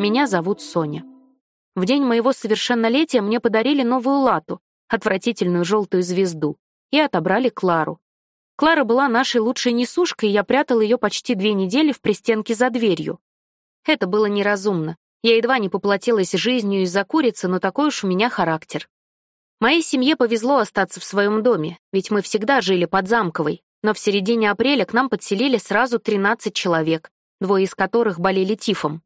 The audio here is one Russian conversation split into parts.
Меня зовут Соня. В день моего совершеннолетия мне подарили новую лату, отвратительную желтую звезду, и отобрали Клару. Клара была нашей лучшей несушкой, и я прятал ее почти две недели в пристенке за дверью. Это было неразумно. Я едва не поплатилась жизнью из-за курицы, но такой уж у меня характер. Моей семье повезло остаться в своем доме, ведь мы всегда жили под Замковой, но в середине апреля к нам подселили сразу 13 человек, двое из которых болели тифом.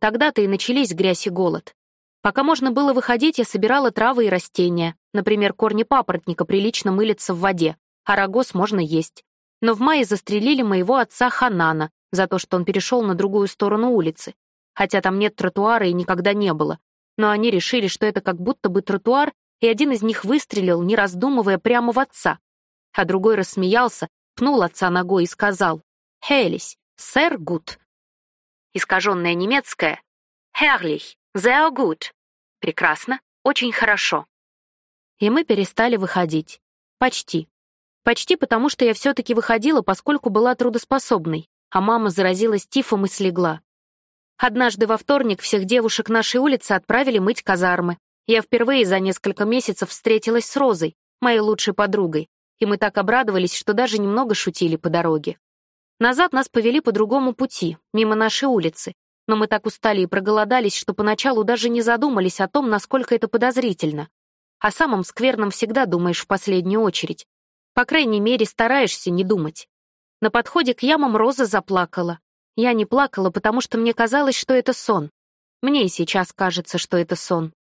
Тогда-то и начались грязь и голод. Пока можно было выходить, я собирала травы и растения. Например, корни папоротника прилично мылятся в воде, а рогоз можно есть. Но в мае застрелили моего отца Ханана за то, что он перешел на другую сторону улицы. Хотя там нет тротуара и никогда не было. Но они решили, что это как будто бы тротуар, и один из них выстрелил, не раздумывая, прямо в отца. А другой рассмеялся, пнул отца ногой и сказал «Хелис, сэр гуд». Искаженное немецкое «Herrlich, sehr gut». Прекрасно, очень хорошо. И мы перестали выходить. Почти. Почти потому, что я все-таки выходила, поскольку была трудоспособной, а мама заразилась тифом и слегла. Однажды во вторник всех девушек нашей улицы отправили мыть казармы. Я впервые за несколько месяцев встретилась с Розой, моей лучшей подругой, и мы так обрадовались, что даже немного шутили по дороге. Назад нас повели по другому пути, мимо нашей улицы, но мы так устали и проголодались, что поначалу даже не задумались о том, насколько это подозрительно. О самом скверном всегда думаешь в последнюю очередь, по крайней мере, стараешься не думать. На подходе к ямам Роза заплакала. Я не плакала, потому что мне казалось, что это сон. Мне и сейчас кажется, что это сон.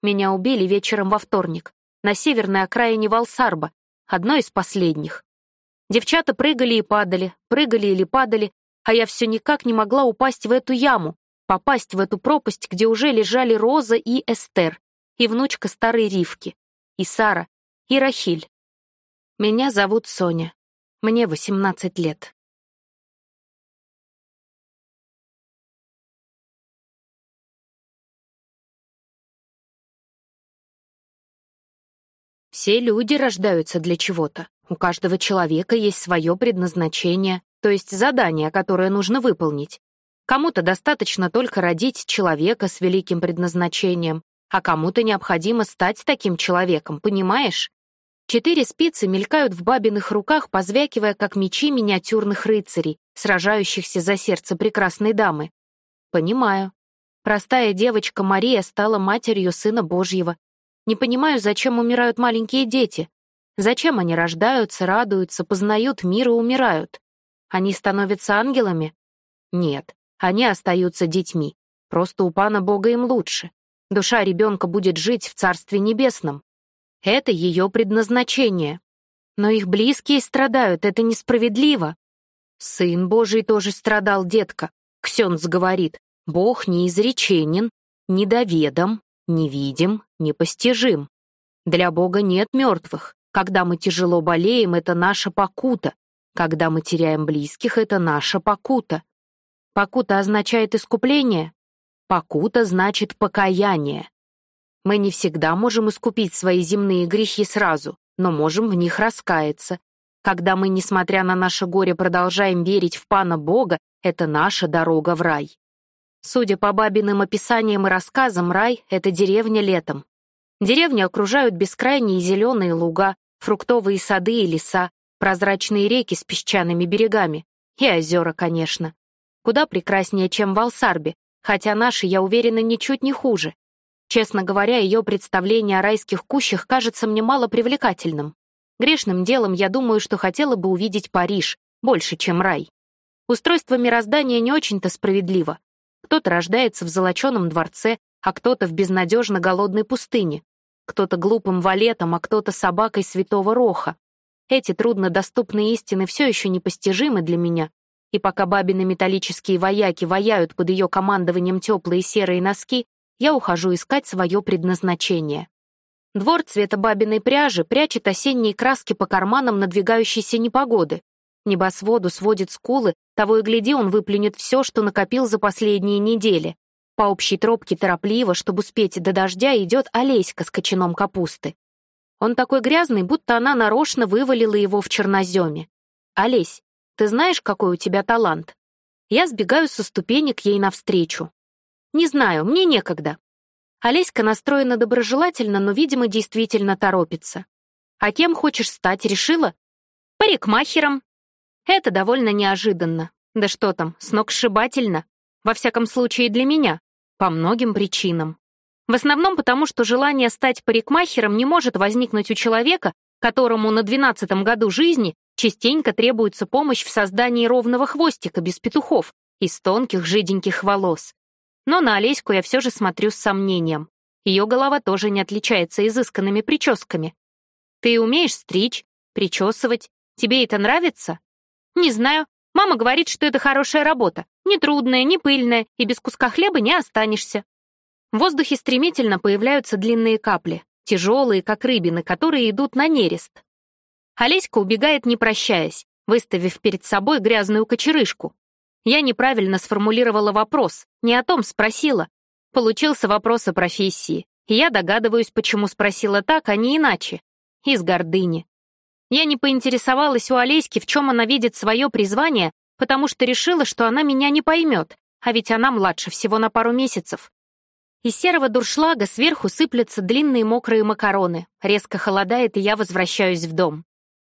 Меня убили вечером во вторник, на северной окраине Валсарба, одной из последних. Девчата прыгали и падали, прыгали или падали, а я все никак не могла упасть в эту яму, попасть в эту пропасть, где уже лежали Роза и Эстер, и внучка старой Ривки, и Сара, и Рахиль. Меня зовут Соня. Мне 18 лет. Все люди рождаются для чего-то. У каждого человека есть свое предназначение, то есть задание, которое нужно выполнить. Кому-то достаточно только родить человека с великим предназначением, а кому-то необходимо стать таким человеком, понимаешь? Четыре спицы мелькают в бабиных руках, позвякивая, как мечи миниатюрных рыцарей, сражающихся за сердце прекрасной дамы. Понимаю. Простая девочка Мария стала матерью Сына Божьего. Не понимаю, зачем умирают маленькие дети. Зачем они рождаются, радуются, познают мир и умирают? Они становятся ангелами? Нет, они остаются детьми. Просто у Пана Бога им лучше. Душа ребенка будет жить в Царстве Небесном. Это ее предназначение. Но их близкие страдают, это несправедливо. Сын Божий тоже страдал, детка. Ксенц говорит, Бог неизреченен, недоведом, невидим, непостижим. Для Бога нет мертвых. Когда мы тяжело болеем, это наша покута. Когда мы теряем близких, это наша покута. Покута означает искупление. Покута значит покаяние. Мы не всегда можем искупить свои земные грехи сразу, но можем в них раскаяться. Когда мы, несмотря на наше горе, продолжаем верить в Пана Бога, это наша дорога в рай. Судя по бабиным описаниям и рассказам, рай — это деревня летом. Деревню окружают бескрайние зеленые луга, фруктовые сады и леса, прозрачные реки с песчаными берегами. И озера, конечно. Куда прекраснее, чем в Алсарбе, хотя наши, я уверена, ничуть не хуже. Честно говоря, ее представление о райских кущах кажется мне мало привлекательным. Грешным делом я думаю, что хотела бы увидеть Париж, больше, чем рай. Устройство мироздания не очень-то справедливо. Кто-то рождается в золоченом дворце, а кто-то в безнадежно голодной пустыне. Кто-то глупым валетом, а кто-то собакой святого Роха. Эти труднодоступные истины все еще непостижимы для меня, и пока бабины металлические вояки ваяют под ее командованием теплые серые носки, я ухожу искать свое предназначение. Двор цвета бабиной пряжи прячет осенние краски по карманам надвигающейся непогоды. Небосводу сводит скулы, того и гляди, он выплюнет все, что накопил за последние недели. По общей тропке торопливо, чтобы успеть до дождя, идет Олеська с кочаном капусты. Он такой грязный, будто она нарочно вывалила его в черноземе. «Олесь, ты знаешь, какой у тебя талант?» Я сбегаю со ступенек ей навстречу. Не знаю, мне некогда. Олеська настроена доброжелательно, но, видимо, действительно торопится. А кем хочешь стать, решила? Парикмахером. Это довольно неожиданно. Да что там, сногсшибательно. Во всяком случае, для меня. По многим причинам. В основном потому, что желание стать парикмахером не может возникнуть у человека, которому на двенадцатом году жизни частенько требуется помощь в создании ровного хвостика без петухов из тонких жиденьких волос. Но на Олеську я все же смотрю с сомнением. Ее голова тоже не отличается изысканными прическами. Ты умеешь стричь, причесывать? Тебе это нравится? Не знаю. Мама говорит, что это хорошая работа. Не трудная, не пыльная, и без куска хлеба не останешься. В воздухе стремительно появляются длинные капли, тяжелые, как рыбины, которые идут на нерест. Олеська убегает, не прощаясь, выставив перед собой грязную кочерышку. Я неправильно сформулировала вопрос, не о том спросила. Получился вопрос о профессии, и я догадываюсь, почему спросила так, а не иначе. Из гордыни. Я не поинтересовалась у Олеськи, в чем она видит свое призвание, потому что решила, что она меня не поймет, а ведь она младше всего на пару месяцев. Из серого дуршлага сверху сыплются длинные мокрые макароны. Резко холодает, и я возвращаюсь в дом.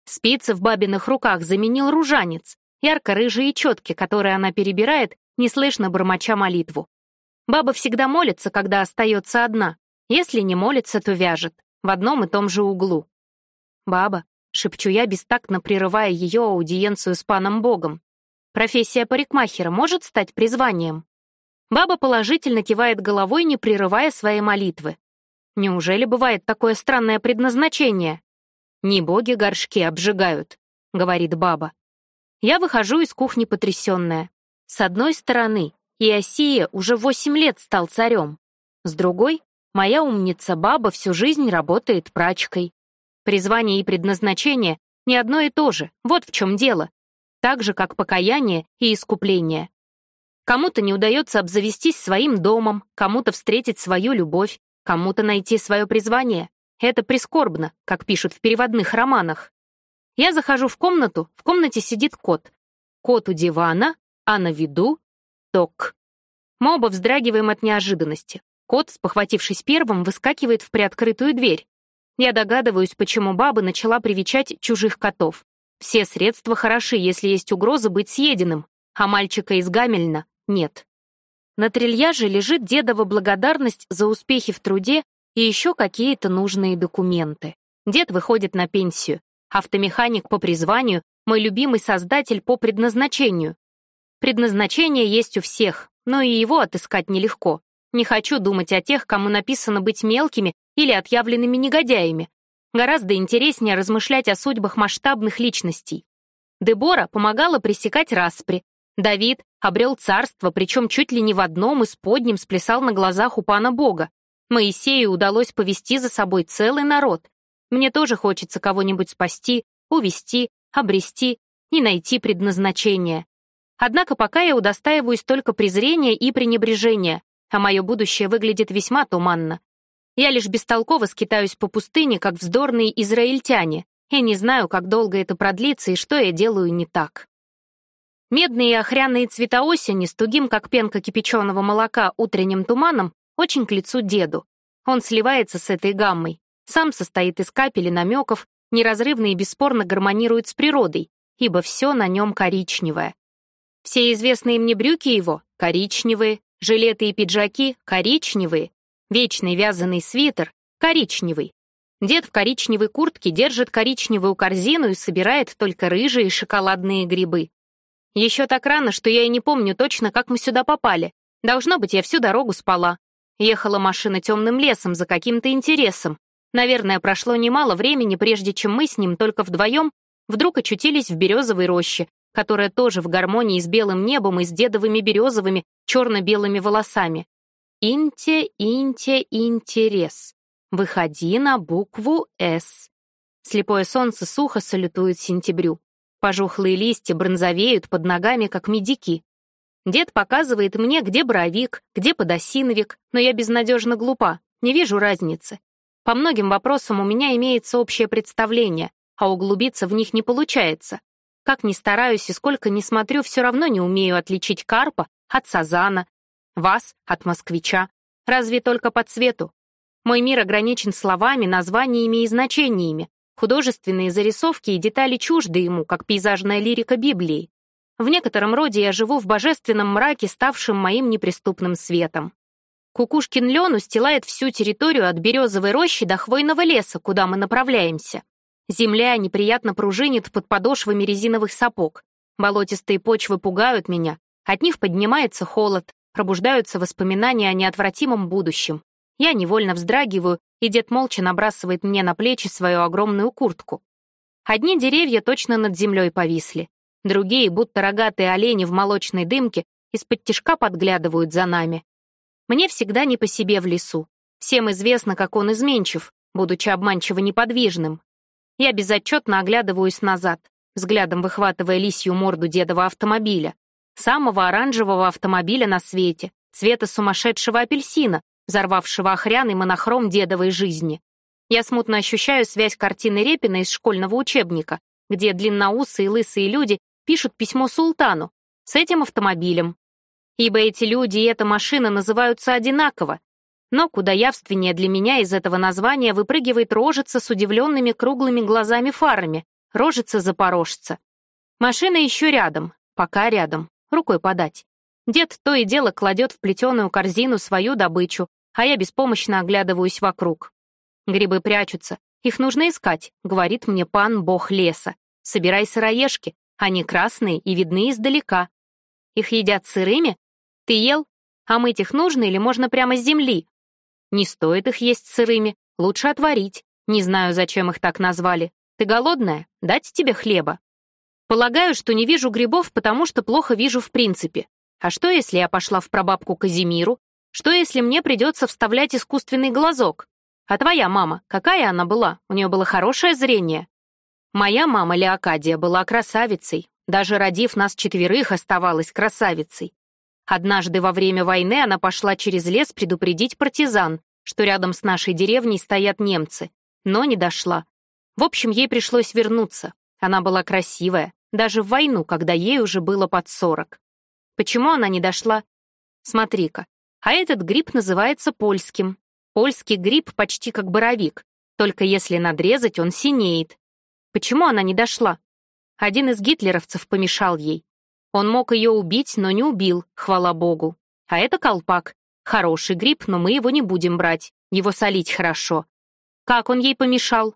Спицы в бабиных руках заменил ружанец, ярко-рыжие четки, которые она перебирает, неслышно бормоча молитву. Баба всегда молится, когда остается одна. Если не молится, то вяжет. В одном и том же углу. «Баба», — шепчу я, бестактно прерывая ее аудиенцию с паном Богом. «Профессия парикмахера может стать призванием?» Баба положительно кивает головой, не прерывая своей молитвы. Неужели бывает такое странное предназначение? «Не боги горшки обжигают», — говорит баба. Я выхожу из кухни потрясенная. С одной стороны, Иосия уже восемь лет стал царем. С другой, моя умница баба всю жизнь работает прачкой. Призвание и предназначение не одно и то же, вот в чем дело. Так же, как покаяние и искупление. Кому-то не удается обзавестись своим домом, кому-то встретить свою любовь, кому-то найти свое призвание. Это прискорбно, как пишут в переводных романах. Я захожу в комнату, в комнате сидит кот. Кот у дивана, а на виду — ток. Мы оба вздрагиваем от неожиданности. Кот, спохватившись первым, выскакивает в приоткрытую дверь. Я догадываюсь, почему баба начала привечать чужих котов. Все средства хороши, если есть угроза быть съеденным, а мальчика из Гамельна нет. На трильяже лежит дедова благодарность за успехи в труде и еще какие-то нужные документы. Дед выходит на пенсию. Автомеханик по призванию, мой любимый создатель по предназначению. Предназначение есть у всех, но и его отыскать нелегко. Не хочу думать о тех, кому написано быть мелкими или отъявленными негодяями. Гораздо интереснее размышлять о судьбах масштабных личностей. Дебора помогала пресекать распри. Давид обрел царство, причем чуть ли не в одном из подним сплясал на глазах у пана Бога. Моисею удалось повести за собой целый народ. Мне тоже хочется кого-нибудь спасти, увести, обрести и найти предназначение. Однако пока я удостаиваюсь только презрения и пренебрежения, а мое будущее выглядит весьма туманно. Я лишь бестолково скитаюсь по пустыне, как вздорные израильтяне, и не знаю, как долго это продлится и что я делаю не так. Медные и охряные цвета осени с тугим, как пенка кипяченого молока, утренним туманом очень к лицу деду. Он сливается с этой гаммой, сам состоит из капель и намеков, неразрывно и бесспорно гармонирует с природой, ибо все на нем коричневое. Все известные мне брюки его — коричневые, жилеты и пиджаки — коричневые, вечный вязаный свитер — коричневый. Дед в коричневой куртке держит коричневую корзину и собирает только рыжие шоколадные грибы. Еще так рано, что я и не помню точно, как мы сюда попали. Должно быть, я всю дорогу спала. Ехала машина темным лесом за каким-то интересом, Наверное, прошло немало времени, прежде чем мы с ним только вдвоем вдруг очутились в березовой роще, которая тоже в гармонии с белым небом и с дедовыми березовыми черно-белыми волосами. Инте, инте, интерес. Выходи на букву «С». Слепое солнце сухо салютует сентябрю. Пожухлые листья бронзовеют под ногами, как медики. Дед показывает мне, где боровик, где подосиновик, но я безнадежно глупа, не вижу разницы. По многим вопросам у меня имеется общее представление, а углубиться в них не получается. Как ни стараюсь и сколько ни смотрю, все равно не умею отличить карпа от сазана. Вас — от москвича. Разве только по цвету. Мой мир ограничен словами, названиями и значениями. Художественные зарисовки и детали чужды ему, как пейзажная лирика Библии. В некотором роде я живу в божественном мраке, ставшем моим неприступным светом. Кукушкин лен устилает всю территорию от березовой рощи до хвойного леса, куда мы направляемся. Земля неприятно пружинит под подошвами резиновых сапог. Болотистые почвы пугают меня, от них поднимается холод, пробуждаются воспоминания о неотвратимом будущем. Я невольно вздрагиваю, и дед молча набрасывает мне на плечи свою огромную куртку. Одни деревья точно над землей повисли. Другие, будто рогатые олени в молочной дымке, из-под тишка подглядывают за нами. Мне всегда не по себе в лесу. Всем известно, как он изменчив, будучи обманчиво неподвижным. Я безотчетно оглядываюсь назад, взглядом выхватывая лисью морду дедова автомобиля. Самого оранжевого автомобиля на свете, цвета сумасшедшего апельсина, взорвавшего охряный монохром дедовой жизни. Я смутно ощущаю связь картины Репина из школьного учебника, где длинноусые лысые люди пишут письмо султану с этим автомобилем. Ибо эти люди и эта машина называются одинаково. Но куда явственнее для меня из этого названия выпрыгивает рожица с удивленными круглыми глазами-фарами, рожица запорожца. Машина еще рядом, пока рядом, рукой подать. Дед то и дело кладет в плетеную корзину свою добычу, а я беспомощно оглядываюсь вокруг. Грибы прячутся, их нужно искать, говорит мне пан бог леса. Собирай сыроежки, они красные и видны издалека. Их едят сырыми? Ты ел? А мыть их нужно или можно прямо с земли? Не стоит их есть сырыми, лучше отварить. Не знаю, зачем их так назвали. Ты голодная? Дать тебе хлеба? Полагаю, что не вижу грибов, потому что плохо вижу в принципе. А что, если я пошла в прабабку Казимиру? Что, если мне придется вставлять искусственный глазок? А твоя мама, какая она была? У нее было хорошее зрение? Моя мама Леокадия была красавицей, даже родив нас четверых, оставалась красавицей. Однажды во время войны она пошла через лес предупредить партизан, что рядом с нашей деревней стоят немцы, но не дошла. В общем, ей пришлось вернуться. Она была красивая, даже в войну, когда ей уже было под сорок. Почему она не дошла? Смотри-ка, а этот гриб называется польским. Польский гриб почти как боровик, только если надрезать, он синеет. Почему она не дошла? Один из гитлеровцев помешал ей. Он мог ее убить, но не убил, хвала богу. А это колпак. Хороший гриб, но мы его не будем брать. Его солить хорошо. Как он ей помешал?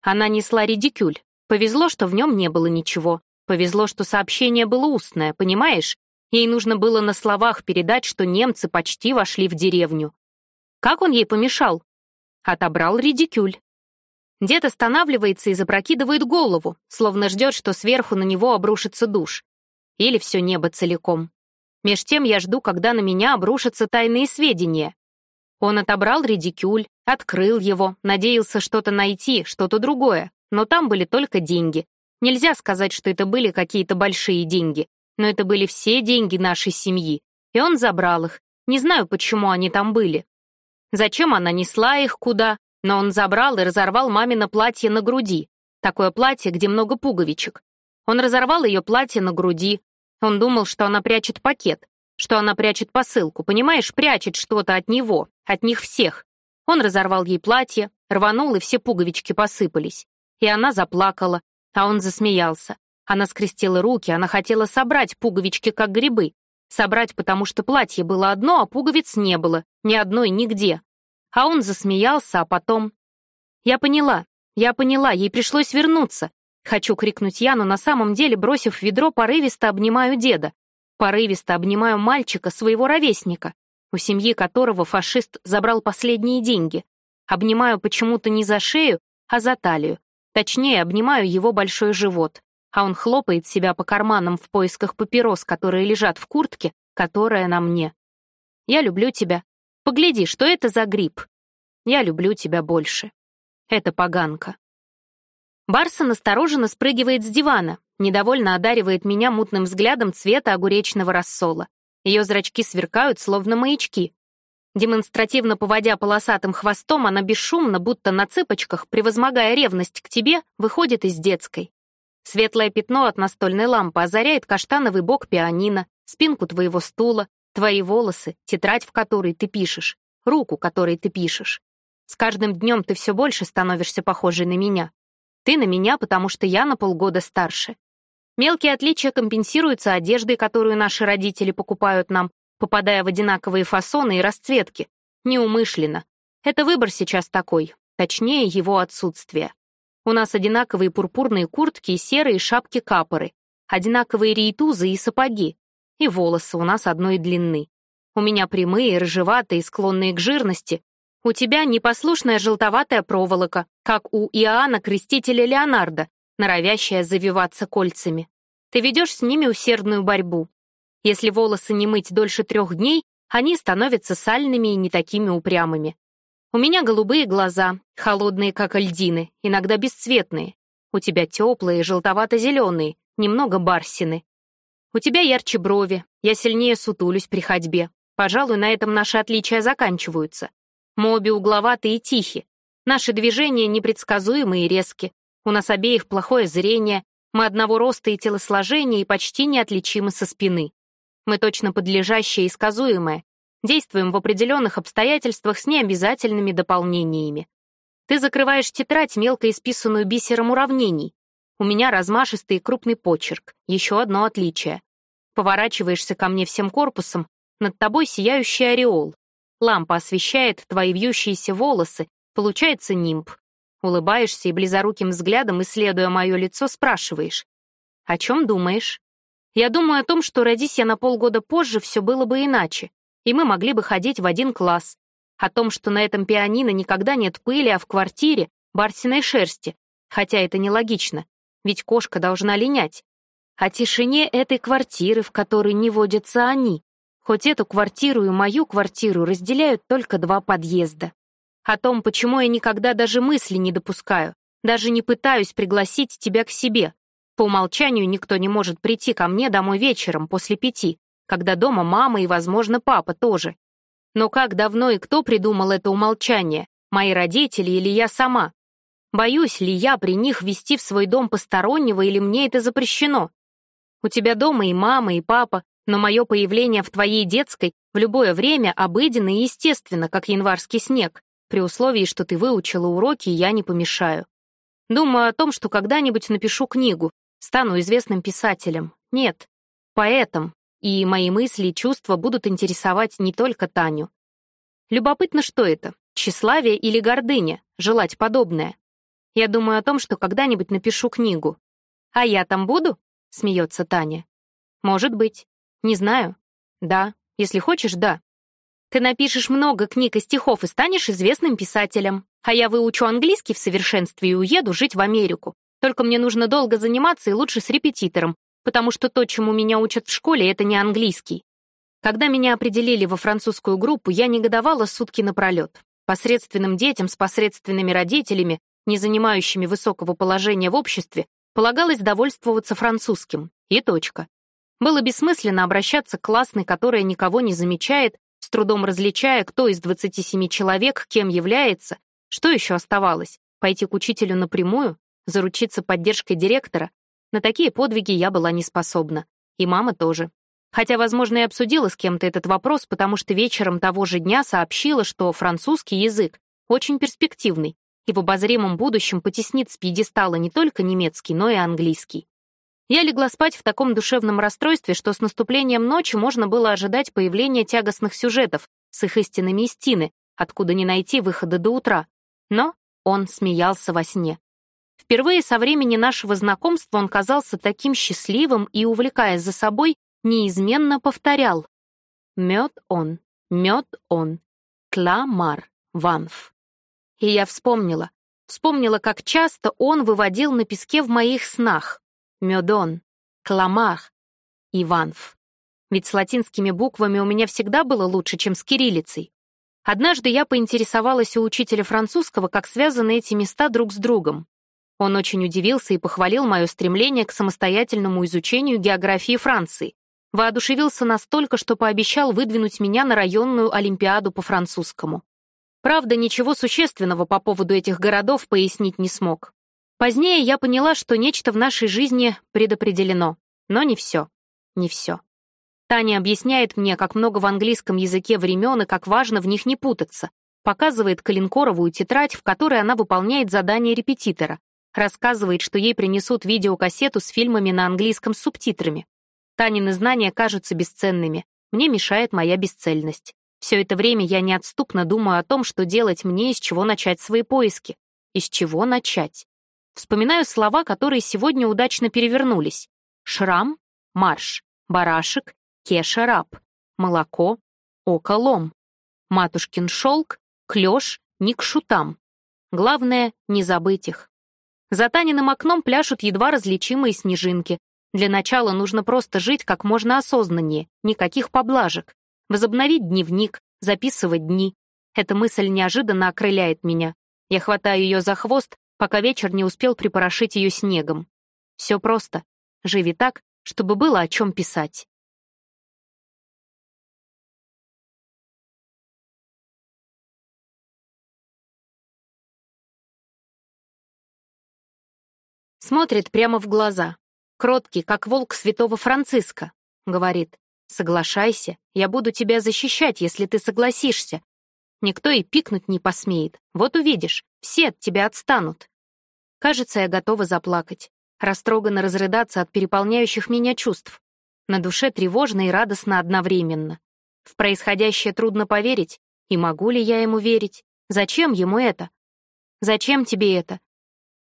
Она несла редикюль. Повезло, что в нем не было ничего. Повезло, что сообщение было устное, понимаешь? Ей нужно было на словах передать, что немцы почти вошли в деревню. Как он ей помешал? Отобрал редикюль. Дед останавливается и запрокидывает голову, словно ждет, что сверху на него обрушится душ. Или все небо целиком. Меж тем я жду, когда на меня обрушатся тайные сведения. Он отобрал редикюль, открыл его, надеялся что-то найти, что-то другое, но там были только деньги. Нельзя сказать, что это были какие-то большие деньги, но это были все деньги нашей семьи, и он забрал их. Не знаю, почему они там были. Зачем она несла их куда, но он забрал и разорвал мамино платье на груди. Такое платье, где много пуговичек. Он разорвал ее платье на груди. Он думал, что она прячет пакет, что она прячет посылку, понимаешь, прячет что-то от него, от них всех. Он разорвал ей платье, рванул, и все пуговички посыпались. И она заплакала, а он засмеялся. Она скрестила руки, она хотела собрать пуговички, как грибы. Собрать, потому что платье было одно, а пуговиц не было, ни одной нигде. А он засмеялся, а потом... Я поняла, я поняла, ей пришлось вернуться. Хочу крикнуть я, но на самом деле, бросив ведро, порывисто обнимаю деда. Порывисто обнимаю мальчика, своего ровесника, у семьи которого фашист забрал последние деньги. Обнимаю почему-то не за шею, а за талию. Точнее, обнимаю его большой живот а он хлопает себя по карманам в поисках папирос, которые лежат в куртке, которая на мне. Я люблю тебя. Погляди, что это за гриб. Я люблю тебя больше. Это поганка. Барсон осторожно спрыгивает с дивана, недовольно одаривает меня мутным взглядом цвета огуречного рассола. Ее зрачки сверкают, словно маячки. Демонстративно поводя полосатым хвостом, она бесшумно, будто на цыпочках, превозмогая ревность к тебе, выходит из детской. Светлое пятно от настольной лампы озаряет каштановый бок пианино, спинку твоего стула, Твои волосы, тетрадь, в которой ты пишешь, руку, которой ты пишешь. С каждым днем ты все больше становишься похожей на меня. Ты на меня, потому что я на полгода старше. Мелкие отличия компенсируются одеждой, которую наши родители покупают нам, попадая в одинаковые фасоны и расцветки. Неумышленно. Это выбор сейчас такой, точнее, его отсутствие. У нас одинаковые пурпурные куртки и серые шапки-капоры, одинаковые рейтузы и сапоги, и волосы у нас одной длины. У меня прямые, рыжеватые, склонные к жирности. У тебя непослушная желтоватая проволока, как у Иоанна Крестителя Леонардо, норовящая завиваться кольцами. Ты ведешь с ними усердную борьбу. Если волосы не мыть дольше трех дней, они становятся сальными и не такими упрямыми. У меня голубые глаза, холодные, как льдины, иногда бесцветные. У тебя теплые, желтовато-зеленые, немного барсины. У тебя ярче брови, я сильнее сутулюсь при ходьбе. Пожалуй, на этом наши отличия заканчиваются. Мы обе угловатые и тихи. Наши движения непредсказуемы и резки. У нас обеих плохое зрение, мы одного роста и телосложения и почти неотличимы со спины. Мы точно подлежащее и сказуемое, действуем в определенных обстоятельствах с необязательными дополнениями. Ты закрываешь тетрадь, мелко исписанную бисером уравнений. У меня размашистый и крупный почерк, еще одно отличие. Поворачиваешься ко мне всем корпусом, над тобой сияющий ореол. Лампа освещает твои вьющиеся волосы, получается нимб. Улыбаешься и близоруким взглядом, исследуя мое лицо, спрашиваешь. «О чем думаешь?» Я думаю о том, что родись я на полгода позже, все было бы иначе, и мы могли бы ходить в один класс. О том, что на этом пианино никогда нет пыли, а в квартире — барсиной шерсти. Хотя это нелогично, ведь кошка должна линять о тишине этой квартиры, в которой не водятся они, хоть эту квартиру и мою квартиру разделяют только два подъезда. О том, почему я никогда даже мысли не допускаю, даже не пытаюсь пригласить тебя к себе. По умолчанию никто не может прийти ко мне домой вечером после пяти, когда дома мама и, возможно, папа тоже. Но как давно и кто придумал это умолчание, мои родители или я сама? Боюсь ли я при них вести в свой дом постороннего или мне это запрещено? У тебя дома и мама, и папа, но мое появление в твоей детской в любое время обыденно и естественно, как январский снег, при условии, что ты выучила уроки, и я не помешаю. Думаю о том, что когда-нибудь напишу книгу, стану известным писателем. Нет, поэтом, и мои мысли и чувства будут интересовать не только Таню. Любопытно, что это, тщеславие или гордыня, желать подобное. Я думаю о том, что когда-нибудь напишу книгу. А я там буду? — смеется Таня. «Может быть. Не знаю. Да. Если хочешь, да. Ты напишешь много книг и стихов и станешь известным писателем. А я выучу английский в совершенстве и уеду жить в Америку. Только мне нужно долго заниматься и лучше с репетитором, потому что то, чему меня учат в школе, это не английский. Когда меня определили во французскую группу, я негодовала сутки напролет. Посредственным детям с посредственными родителями, не занимающими высокого положения в обществе, Полагалось довольствоваться французским. И точка. Было бессмысленно обращаться к классной, которая никого не замечает, с трудом различая, кто из 27 человек кем является. Что еще оставалось? Пойти к учителю напрямую? Заручиться поддержкой директора? На такие подвиги я была не способна. И мама тоже. Хотя, возможно, и обсудила с кем-то этот вопрос, потому что вечером того же дня сообщила, что французский язык очень перспективный, и в обозримом будущем потеснит с пьедестала не только немецкий, но и английский. Я легла спать в таком душевном расстройстве, что с наступлением ночи можно было ожидать появления тягостных сюжетов с их истинами истины, откуда не найти выхода до утра. Но он смеялся во сне. Впервые со времени нашего знакомства он казался таким счастливым и, увлекаясь за собой, неизменно повторял «Мед он, мед он, кламар, ванф». И я вспомнила. Вспомнила, как часто он выводил на песке в моих снах. Мёдон, Кламах, Иванф. Ведь с латинскими буквами у меня всегда было лучше, чем с кириллицей. Однажды я поинтересовалась у учителя французского, как связаны эти места друг с другом. Он очень удивился и похвалил мое стремление к самостоятельному изучению географии Франции. Воодушевился настолько, что пообещал выдвинуть меня на районную олимпиаду по французскому. Правда, ничего существенного по поводу этих городов пояснить не смог. Позднее я поняла, что нечто в нашей жизни предопределено. Но не все. Не все. Таня объясняет мне, как много в английском языке времен и как важно в них не путаться. Показывает коленкоровую тетрадь, в которой она выполняет задание репетитора. Рассказывает, что ей принесут видеокассету с фильмами на английском с субтитрами. Танины знания кажутся бесценными. Мне мешает моя бесцельность. Все это время я неотступно думаю о том, что делать мне и с чего начать свои поиски. Из чего начать? Вспоминаю слова, которые сегодня удачно перевернулись. Шрам, марш, барашек, кеша раб, молоко, око лом, матушкин шелк, клеш, не к шутам. Главное — не забыть их. За Таниным окном пляшут едва различимые снежинки. Для начала нужно просто жить как можно осознаннее, никаких поблажек. Возобновить дневник, записывать дни. Эта мысль неожиданно окрыляет меня. Я хватаю ее за хвост, пока вечер не успел припорошить ее снегом. Все просто. Живи так, чтобы было о чем писать. Смотрит прямо в глаза. Кроткий, как волк святого Франциска. Говорит, соглашайся, я буду тебя защищать, если ты согласишься. Никто и пикнуть не посмеет. Вот увидишь, все от тебя отстанут. Кажется, я готова заплакать, растроганно разрыдаться от переполняющих меня чувств. На душе тревожно и радостно одновременно. В происходящее трудно поверить, и могу ли я ему верить? Зачем ему это? Зачем тебе это?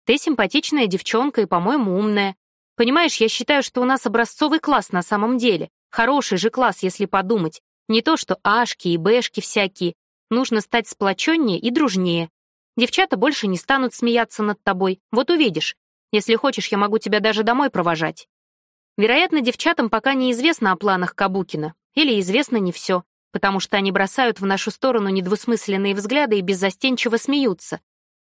Ты симпатичная девчонка и, по-моему, умная. Понимаешь, я считаю, что у нас образцовый класс на самом деле. Хороший же класс, если подумать. Не то, что ашки и бэшки всякие. Нужно стать сплоченнее и дружнее. Девчата больше не станут смеяться над тобой. Вот увидишь. Если хочешь, я могу тебя даже домой провожать. Вероятно, девчатам пока неизвестно о планах Кабукина. Или известно не все, потому что они бросают в нашу сторону недвусмысленные взгляды и беззастенчиво смеются.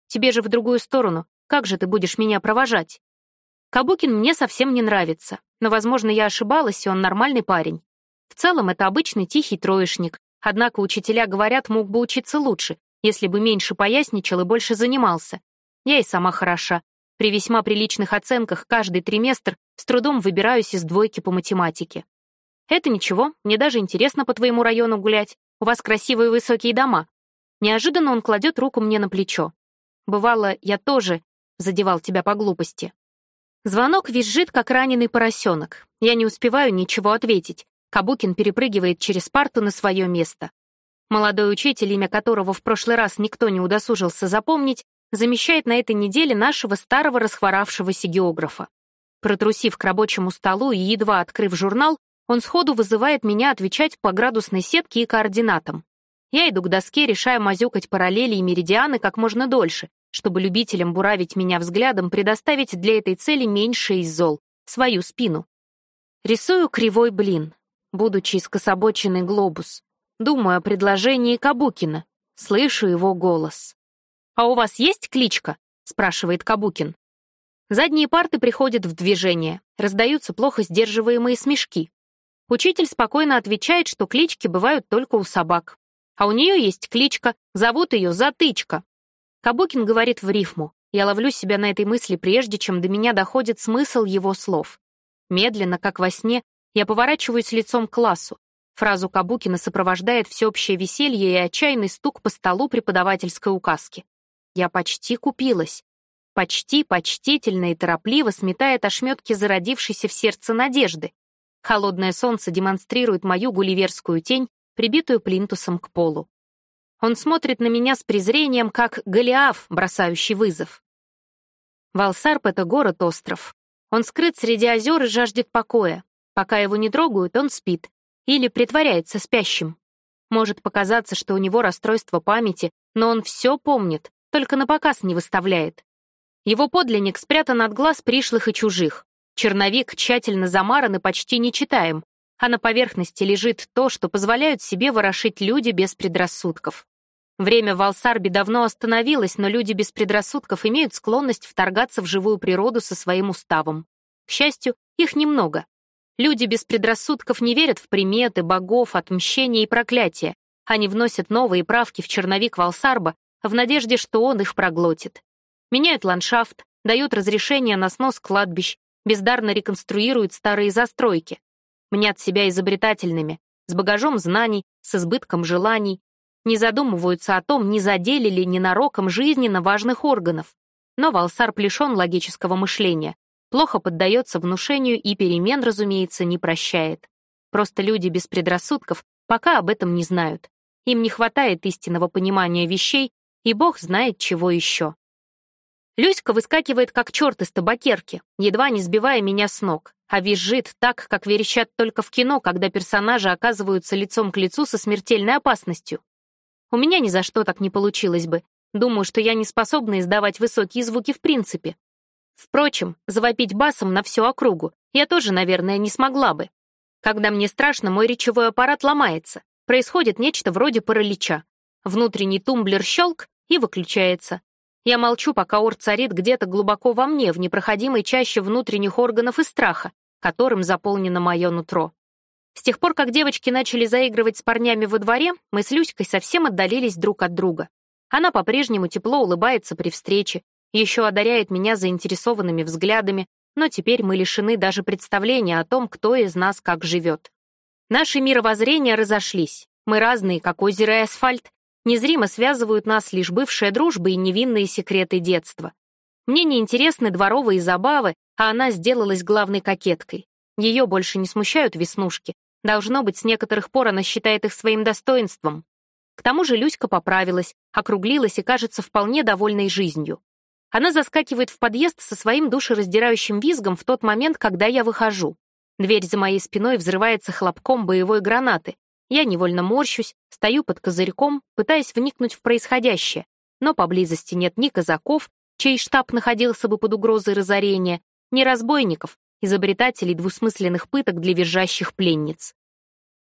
Тебе же в другую сторону. Как же ты будешь меня провожать? Кабукин мне совсем не нравится, но, возможно, я ошибалась, и он нормальный парень. В целом, это обычный тихий троечник, однако учителя говорят, мог бы учиться лучше, если бы меньше поясничал и больше занимался. Я и сама хороша. При весьма приличных оценках каждый триместр с трудом выбираюсь из двойки по математике. Это ничего, мне даже интересно по твоему району гулять. У вас красивые высокие дома. Неожиданно он кладет руку мне на плечо. Бывало, я тоже задевал тебя по глупости. Звонок визжит, как раненый поросенок. Я не успеваю ничего ответить. Кабукин перепрыгивает через парту на свое место. Молодой учитель, имя которого в прошлый раз никто не удосужился запомнить, замещает на этой неделе нашего старого расхворавшегося географа. Протрусив к рабочему столу и едва открыв журнал, он сходу вызывает меня отвечать по градусной сетке и координатам. Я иду к доске, решая мазюкать параллели и меридианы как можно дольше, чтобы любителям буравить меня взглядом предоставить для этой цели меньше из зол, свою спину. Рисую кривой блин, будучи скособоченный глобус. Думаю о предложении Кабукина. Слышу его голос. «А у вас есть кличка?» — спрашивает Кабукин. Задние парты приходят в движение, раздаются плохо сдерживаемые смешки. Учитель спокойно отвечает, что клички бывают только у собак. А у нее есть кличка, зовут ее Затычка. Кабукин говорит в рифму. Я ловлю себя на этой мысли, прежде чем до меня доходит смысл его слов. Медленно, как во сне, я поворачиваюсь лицом к классу, Фразу Кабукина сопровождает всеобщее веселье и отчаянный стук по столу преподавательской указки. Я почти купилась. Почти, почтительно и торопливо сметает ошметки зародившейся в сердце надежды. Холодное солнце демонстрирует мою гулливерскую тень, прибитую плинтусом к полу. Он смотрит на меня с презрением, как Голиаф, бросающий вызов. Валсарп — это город-остров. Он скрыт среди озер и жаждет покоя. Пока его не трогают, он спит, или притворяется спящим. Может показаться, что у него расстройство памяти, но он все помнит, только на показ не выставляет. Его подлинник спрятан от глаз пришлых и чужих. Черновик тщательно замаран и почти не читаем, а на поверхности лежит то, что позволяют себе ворошить люди без предрассудков. Время в Алсарбе давно остановилось, но люди без предрассудков имеют склонность вторгаться в живую природу со своим уставом. К счастью, их немного. Люди без предрассудков не верят в приметы, богов, отмщения и проклятия. Они вносят новые правки в черновик Валсарба в надежде, что он их проглотит. Меняют ландшафт, дают разрешение на снос кладбищ, бездарно реконструируют старые застройки. мнят себя изобретательными, с багажом знаний, с избытком желаний, не задумываются о том, не задели ли ненароком жизненно важных органов. Но Валсар плешон логического мышления, плохо поддается внушению и перемен, разумеется, не прощает. Просто люди без предрассудков пока об этом не знают. Им не хватает истинного понимания вещей, и бог знает чего еще. Люська выскакивает как черт из табакерки, едва не сбивая меня с ног, а визжит так, как верещат только в кино, когда персонажи оказываются лицом к лицу со смертельной опасностью. У меня ни за что так не получилось бы. Думаю, что я не способна издавать высокие звуки в принципе. Впрочем, завопить басом на всю округу я тоже, наверное, не смогла бы. Когда мне страшно, мой речевой аппарат ломается. Происходит нечто вроде паралича. Внутренний тумблер щелк и выключается. Я молчу, пока ор царит где-то глубоко во мне, в непроходимой чаще внутренних органов и страха, которым заполнено мое нутро. С тех пор, как девочки начали заигрывать с парнями во дворе, мы с Люськой совсем отдалились друг от друга. Она по-прежнему тепло улыбается при встрече, еще одаряет меня заинтересованными взглядами, но теперь мы лишены даже представления о том, кто из нас как живет. Наши мировоззрения разошлись. Мы разные, как озеро и асфальт. Незримо связывают нас лишь бывшая дружба и невинные секреты детства. Мне не интересны дворовые забавы, а она сделалась главной кокеткой. Ее больше не смущают веснушки. Должно быть, с некоторых пор она считает их своим достоинством. К тому же Люська поправилась, округлилась и кажется вполне довольной жизнью. Она заскакивает в подъезд со своим душераздирающим визгом в тот момент, когда я выхожу. Дверь за моей спиной взрывается хлопком боевой гранаты. Я невольно морщусь, стою под козырьком, пытаясь вникнуть в происходящее, но поблизости нет ни казаков, чей штаб находился бы под угрозой разорения, ни разбойников, изобретателей двусмысленных пыток для визжащих пленниц.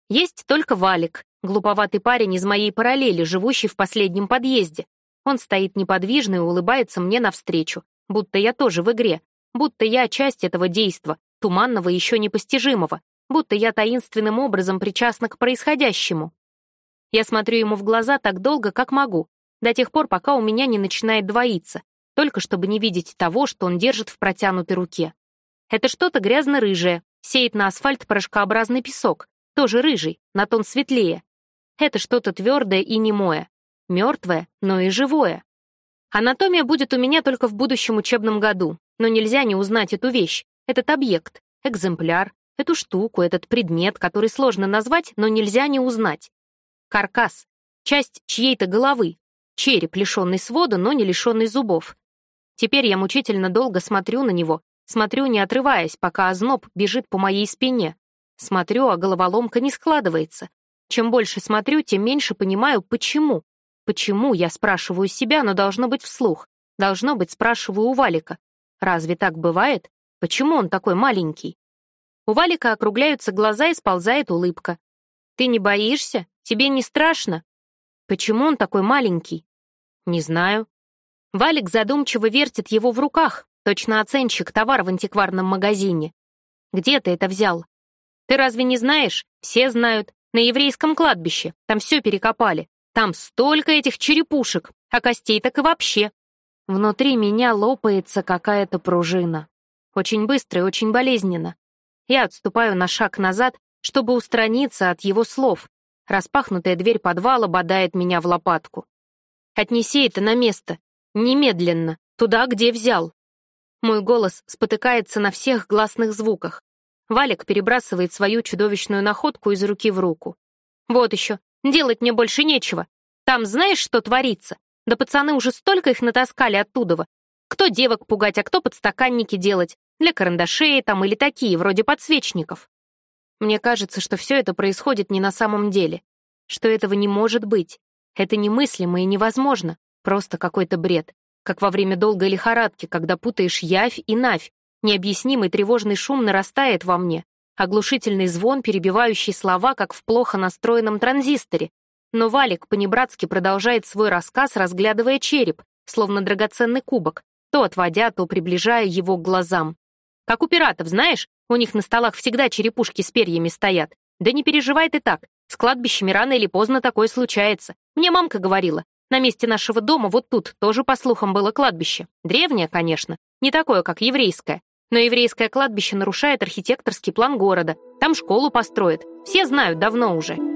Есть только Валик, глуповатый парень из моей параллели, живущий в последнем подъезде. Он стоит неподвижно и улыбается мне навстречу, будто я тоже в игре, будто я часть этого действа, туманного и еще непостижимого, будто я таинственным образом причастна к происходящему. Я смотрю ему в глаза так долго, как могу, до тех пор, пока у меня не начинает двоиться, только чтобы не видеть того, что он держит в протянутой руке. Это что-то грязно-рыжее, сеет на асфальт порошкообразный песок, тоже рыжий, на тон светлее. Это что-то твердое и немое, мертвое, но и живое. Анатомия будет у меня только в будущем учебном году, но нельзя не узнать эту вещь, этот объект, экземпляр, эту штуку, этот предмет, который сложно назвать, но нельзя не узнать. Каркас, часть чьей-то головы, череп, лишенный свода, но не лишенный зубов. Теперь я мучительно долго смотрю на него, Смотрю, не отрываясь, пока озноб бежит по моей спине. Смотрю, а головоломка не складывается. Чем больше смотрю, тем меньше понимаю, почему. Почему, я спрашиваю себя, но должно быть вслух. Должно быть, спрашиваю у Валика. Разве так бывает? Почему он такой маленький? У Валика округляются глаза и сползает улыбка. «Ты не боишься? Тебе не страшно?» «Почему он такой маленький?» «Не знаю». Валик задумчиво вертит его в руках, Точно оценщик товара в антикварном магазине. Где ты это взял? Ты разве не знаешь? Все знают. На еврейском кладбище. Там все перекопали. Там столько этих черепушек, а костей так и вообще. Внутри меня лопается какая-то пружина. Очень быстро и очень болезненно. Я отступаю на шаг назад, чтобы устраниться от его слов. Распахнутая дверь подвала бодает меня в лопатку. «Отнеси это на место. Немедленно. Туда, где взял. Мой голос спотыкается на всех гласных звуках. Валик перебрасывает свою чудовищную находку из руки в руку. «Вот еще, делать мне больше нечего. Там знаешь, что творится? Да пацаны уже столько их натаскали оттуда. Кто девок пугать, а кто подстаканники делать. Для карандашей там или такие, вроде подсвечников. Мне кажется, что все это происходит не на самом деле. Что этого не может быть. Это немыслимо и невозможно. Просто какой-то бред как во время долгой лихорадки, когда путаешь явь и навь. Необъяснимый тревожный шум нарастает во мне, оглушительный звон, перебивающий слова, как в плохо настроенном транзисторе. Но Валик понебратски продолжает свой рассказ, разглядывая череп, словно драгоценный кубок, то отводя, то приближая его к глазам. Как у пиратов, знаешь, у них на столах всегда черепушки с перьями стоят. Да не переживай ты так, с кладбищами рано или поздно такое случается. Мне мамка говорила, на месте нашего дома вот тут тоже, по слухам, было кладбище. Древнее, конечно, не такое, как еврейское. Но еврейское кладбище нарушает архитекторский план города. Там школу построят. Все знают давно уже.